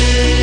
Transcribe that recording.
you.